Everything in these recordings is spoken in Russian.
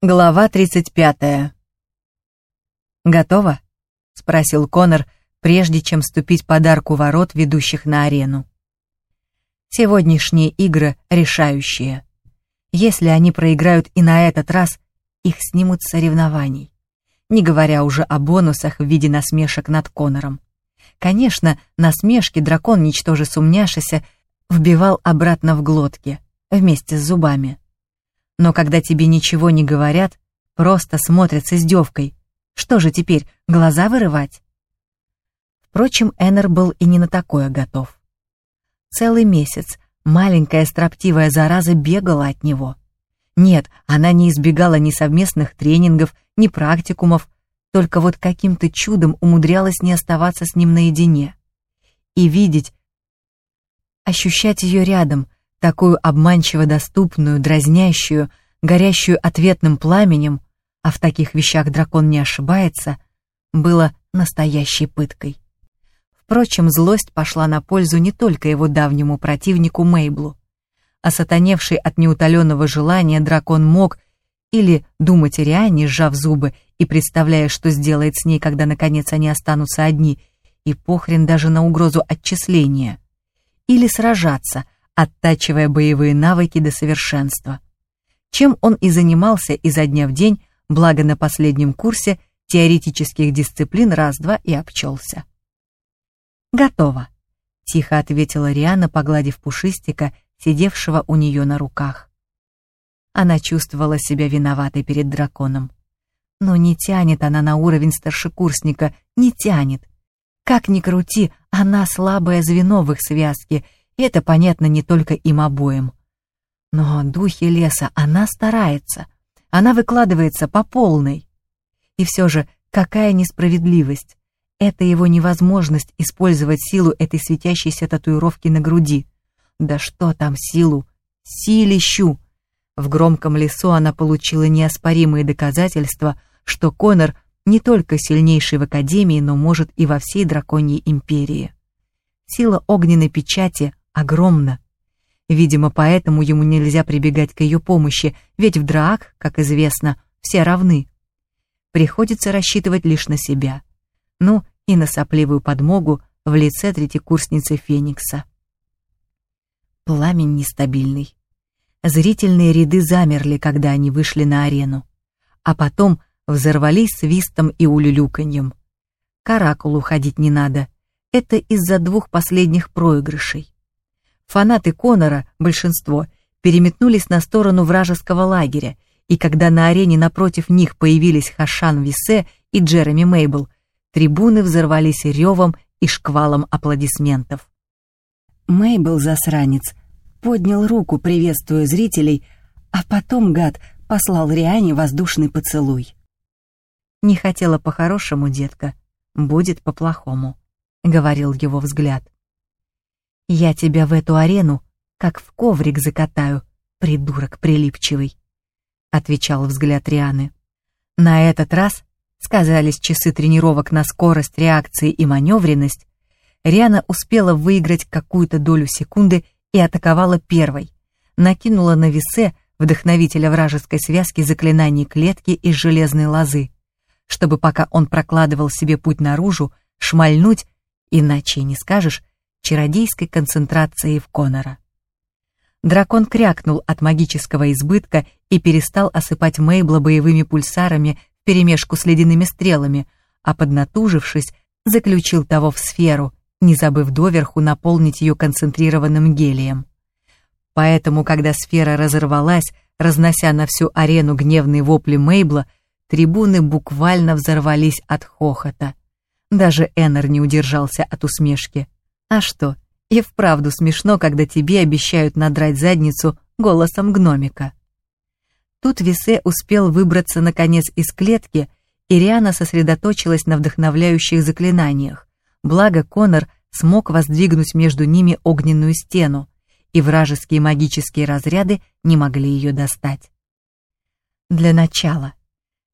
Глава 35. «Готово?» — спросил Конор, прежде чем ступить под арку ворот, ведущих на арену. Сегодняшние игры решающие. Если они проиграют и на этот раз, их снимут с соревнований. Не говоря уже о бонусах в виде насмешек над Конором. Конечно, насмешки дракон, ничтоже сумняшися, вбивал обратно в глотки, вместе с зубами. Но когда тебе ничего не говорят, просто смотрят с издевкой. Что же теперь, глаза вырывать? Впрочем, Эннер был и не на такое готов. Целый месяц маленькая строптивая зараза бегала от него. Нет, она не избегала ни совместных тренингов, ни практикумов, только вот каким-то чудом умудрялась не оставаться с ним наедине. И видеть, ощущать ее рядом — такую обманчиво доступную, дразнящую, горящую ответным пламенем, а в таких вещах дракон не ошибается, было настоящей пыткой. Впрочем, злость пошла на пользу не только его давнему противнику Мейблу. Осатаневший от неутоленного желания дракон мог или думать о Риане, сжав зубы и представляя, что сделает с ней, когда наконец они останутся одни, и похрен даже на угрозу отчисления, или сражаться — оттачивая боевые навыки до совершенства. Чем он и занимался изо дня в день, благо на последнем курсе теоретических дисциплин раз-два и обчелся. «Готово», — тихо ответила Риана, погладив пушистика, сидевшего у нее на руках. Она чувствовала себя виноватой перед драконом. Но не тянет она на уровень старшекурсника, не тянет. Как ни крути, она слабое звено в их связке — это понятно не только им обоим. Но духи леса, она старается. Она выкладывается по полной. И все же, какая несправедливость. Это его невозможность использовать силу этой светящейся татуировки на груди. Да что там силу? Силищу! В громком лесу она получила неоспоримые доказательства, что Конор не только сильнейший в Академии, но может и во всей Драконьей Империи. Сила огненной печати огромна. Видимо, поэтому ему нельзя прибегать к ее помощи, ведь в драк, как известно, все равны. Приходится рассчитывать лишь на себя. Ну, и на сопливую подмогу в лице третьекурсницы Феникса. Пламень нестабильный. Зрительные ряды замерли, когда они вышли на арену, а потом взорвались свистом и улюлюканьем. К оракулу ходить не надо. Это из-за двух последних проигрышей. Фанаты Конора, большинство, переметнулись на сторону вражеского лагеря, и когда на арене напротив них появились Хашан Висе и Джереми Мейбл, трибуны взорвались ревом и шквалом аплодисментов. Мейбл, засранец, поднял руку, приветствуя зрителей, а потом, гад, послал Риане воздушный поцелуй. «Не хотела по-хорошему, детка, будет по-плохому», — говорил его взгляд. Я тебя в эту арену, как в коврик закатаю, придурок прилипчивый», — отвечал взгляд Рианы. На этот раз сказались часы тренировок на скорость реакции и маневренность, Риана успела выиграть какую-то долю секунды и атаковала первой, накинула на весе вдохновителя вражеской связки заклинаний клетки из железной лозы, чтобы пока он прокладывал себе путь наружу, шмальнуть, иначе не скажешь, чародейской концентрации в Конора. Дракон крякнул от магического избытка и перестал осыпать Мейбла боевыми пульсарами вперемешку с ледяными стрелами, а поднатужившись, заключил того в сферу, не забыв доверху наполнить ее концентрированным гелием. Поэтому, когда сфера разорвалась, разнося на всю арену гневные вопли Мейбла, трибуны буквально взорвались от хохота. Даже Эннер не удержался от усмешки. А что, и вправду смешно, когда тебе обещают надрать задницу голосом гномика. Тут Висе успел выбраться наконец из клетки, и Риана сосредоточилась на вдохновляющих заклинаниях. Благо Конор смог воздвигнуть между ними огненную стену, и вражеские магические разряды не могли ее достать. Для начала.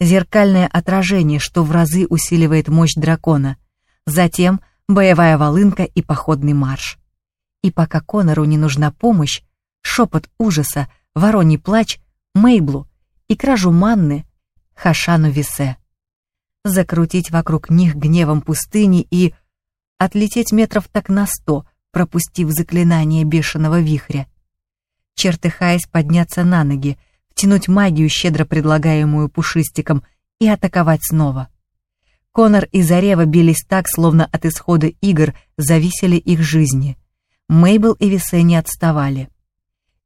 Зеркальное отражение, что в разы усиливает мощь дракона. Затем — боевая волынка и походный марш. И пока Конору не нужна помощь, шепот ужаса, вороний плач, Мейблу и кражу манны Хашану Висе. Закрутить вокруг них гневом пустыни и отлететь метров так на сто, пропустив заклинание бешеного вихря. Чертыхаясь подняться на ноги, втянуть магию, щедро предлагаемую пушистиком, и атаковать снова. Конор и Зарева бились так, словно от исхода игр зависели их жизни. Мейбл и Висе не отставали.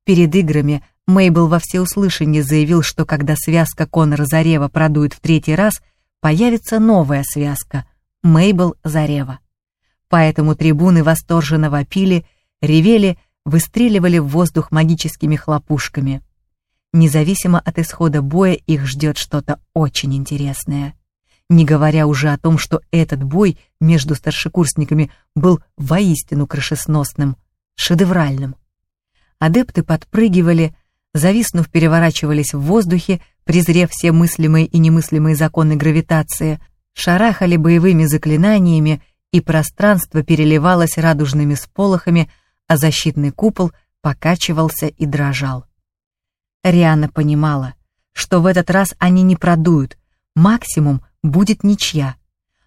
Перед играми Мейбл во всеуслышание заявил, что когда связка Конора Зарева продует в третий раз, появится новая связка — Мейбл Зарева. Поэтому трибуны восторженно вопили, ревели, выстреливали в воздух магическими хлопушками. Независимо от исхода боя их ждет что-то очень интересное не говоря уже о том, что этот бой между старшекурсниками был воистину крышесносным, шедевральным. Адепты подпрыгивали, зависнув, переворачивались в воздухе, презрев все мыслимые и немыслимые законы гравитации, шарахали боевыми заклинаниями, и пространство переливалось радужными сполохами, а защитный купол покачивался и дрожал. Риана понимала, что в этот раз они не продуют, максимум будет ничья.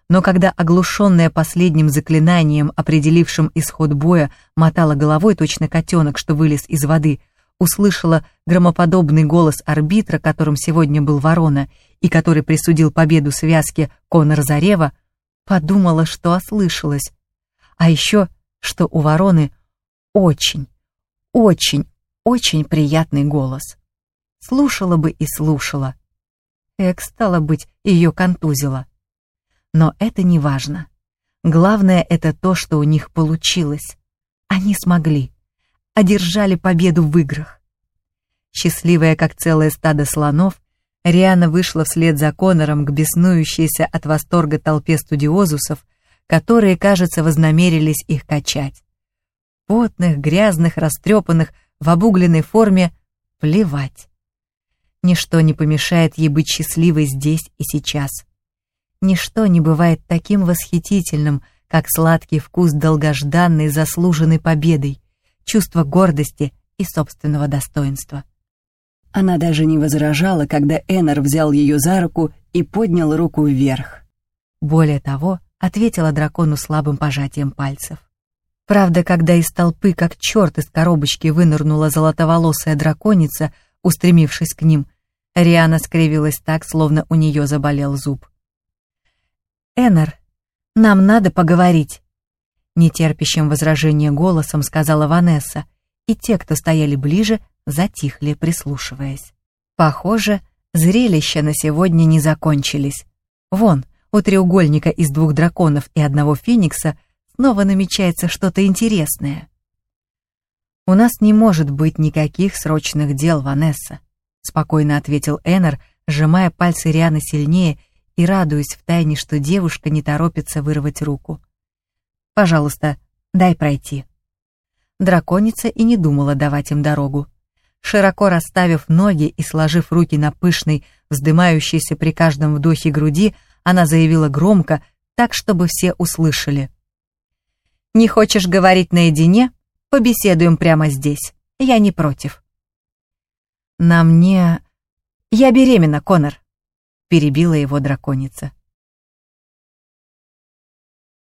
Но когда оглушенная последним заклинанием, определившим исход боя, мотала головой точно котенок, что вылез из воды, услышала громоподобный голос арбитра, которым сегодня был Ворона, и который присудил победу связке Конор Зарева, подумала, что ослышалась. А еще, что у Вороны очень, очень, очень приятный голос. Слушала бы и слушала. Экс, стало быть, ее контузило. Но это не важно. Главное это то, что у них получилось. Они смогли. Одержали победу в играх. Счастливая, как целое стадо слонов, Риана вышла вслед за Конором к беснующейся от восторга толпе студиозусов, которые, кажется, вознамерились их качать. Потных, грязных, растрепанных, в обугленной форме — плевать. Ничто не помешает ей быть счастливой здесь и сейчас. Ничто не бывает таким восхитительным, как сладкий вкус долгожданной заслуженной победой, чувство гордости и собственного достоинства. Она даже не возражала, когда Эннер взял ее за руку и поднял руку вверх. Более того, ответила дракону слабым пожатием пальцев. Правда, когда из толпы, как черт из коробочки, вынырнула золотоволосая драконица, устремившись к ним, Риана скривилась так, словно у нее заболел зуб. «Эннер, нам надо поговорить», — нетерпящим возражения голосом сказала Ванесса, и те, кто стояли ближе, затихли, прислушиваясь. Похоже, зрелища на сегодня не закончились. Вон, у треугольника из двух драконов и одного феникса снова намечается что-то интересное. «У нас не может быть никаких срочных дел, Ванесса», — спокойно ответил Эннер, сжимая пальцы Рианы сильнее и радуясь втайне, что девушка не торопится вырвать руку. «Пожалуйста, дай пройти». Драконица и не думала давать им дорогу. Широко расставив ноги и сложив руки на пышной, вздымающейся при каждом вдохе груди, она заявила громко, так, чтобы все услышали. «Не хочешь говорить наедине? Побеседуем прямо здесь. Я не против». «Нам не...» «Я беременна, Конор», — перебила его драконица.